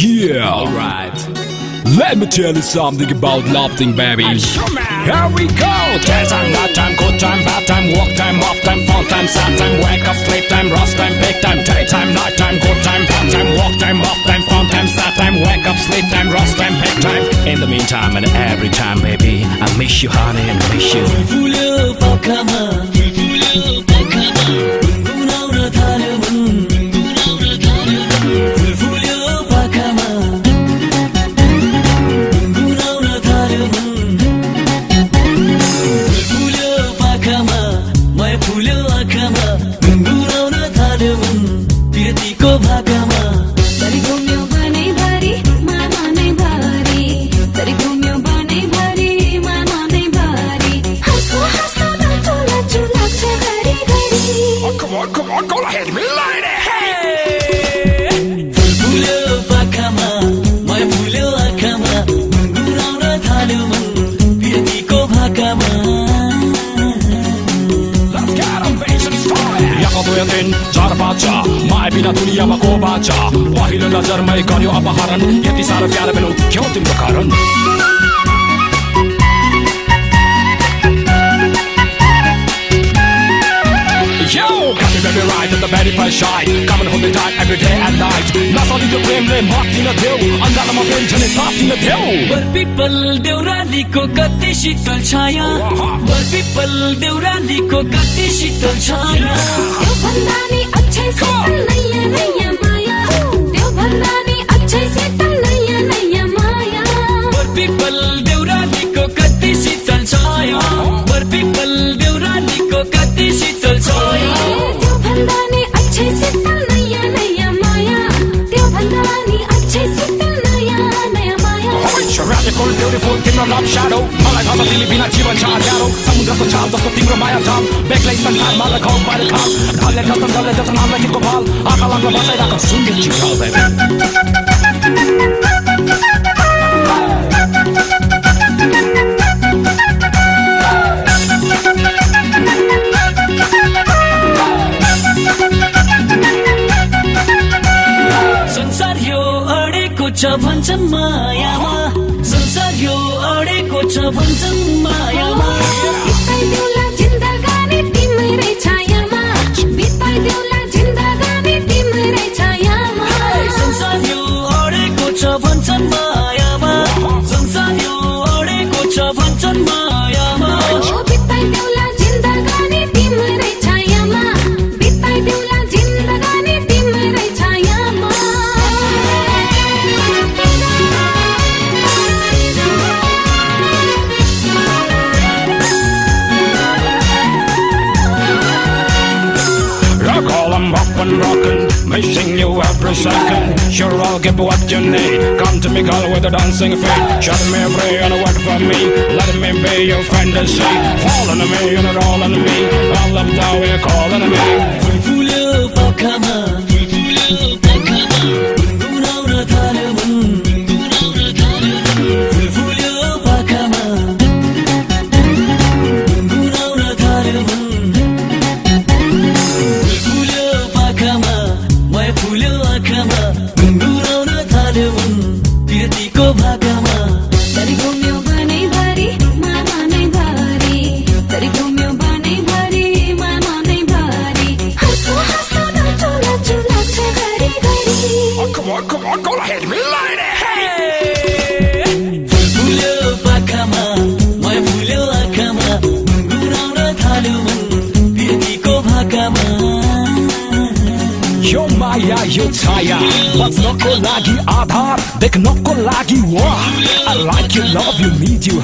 Yeah. Alright. Let me tell you something about loving, baby. Here we go. Daytime, nighttime, good time, bad time, work time, off time, fun time, sad time, wake up, sleep time, rust time, big time, daytime, nighttime, good time, bad time, work time, off time, fun time, sad time, wake up, sleep time, rust time, big time. In the meantime and every time, baby, I miss you, honey, and miss you. बाचा माया बिना दुनियाँमा को बाचा पहिलो नजरमै गर्यो अपहरण यति साह्रो प्यारो बेलु क्यौ तिम्रो कारण Yo, got me baby right at the very first shot Come and hold me tight every day and night. नसली त्यो प्रेमले माथिन देऊ अन्धारमा प्रेम झनै तातिन देऊ वर पिपल देउरालीको कति शीतल छाया वर पिपल देउरालीको कति शीतल छाया त्यो भन्दा नि अक्षय त्यो भन्दा नि अक्षय शीतल नयाँ नयाँ माया Radical, beautiful, तिम्रो love shadow मलाई छ तिमी बिना जीवन छ अँध्यारो समुद्रको छाल जस्तो तिम्रो माया थाम बेग्लै संसारमा लगाउ मैले खाल ढल्ले जस्तन ढल्ले जस्तन हामीलाई गीतको भाल आँखा लाग्न बसाइरहेको सुन्ने चिठाउ छ भन्छन् मायामा। संसार यो अडेको छ भन्छन् मायामा। Sing you every second. Sure, I'll give what you need. Come to me, girl, with a dancing feet. Shut me free and wait for me. Let me be your fantasy. Falling to me and rolling to me. All up now, you're calling me. Tutkulu bakama, tutkulu love. छाया। बच्नको लागि आधार देख्नको लागि वा like you love you you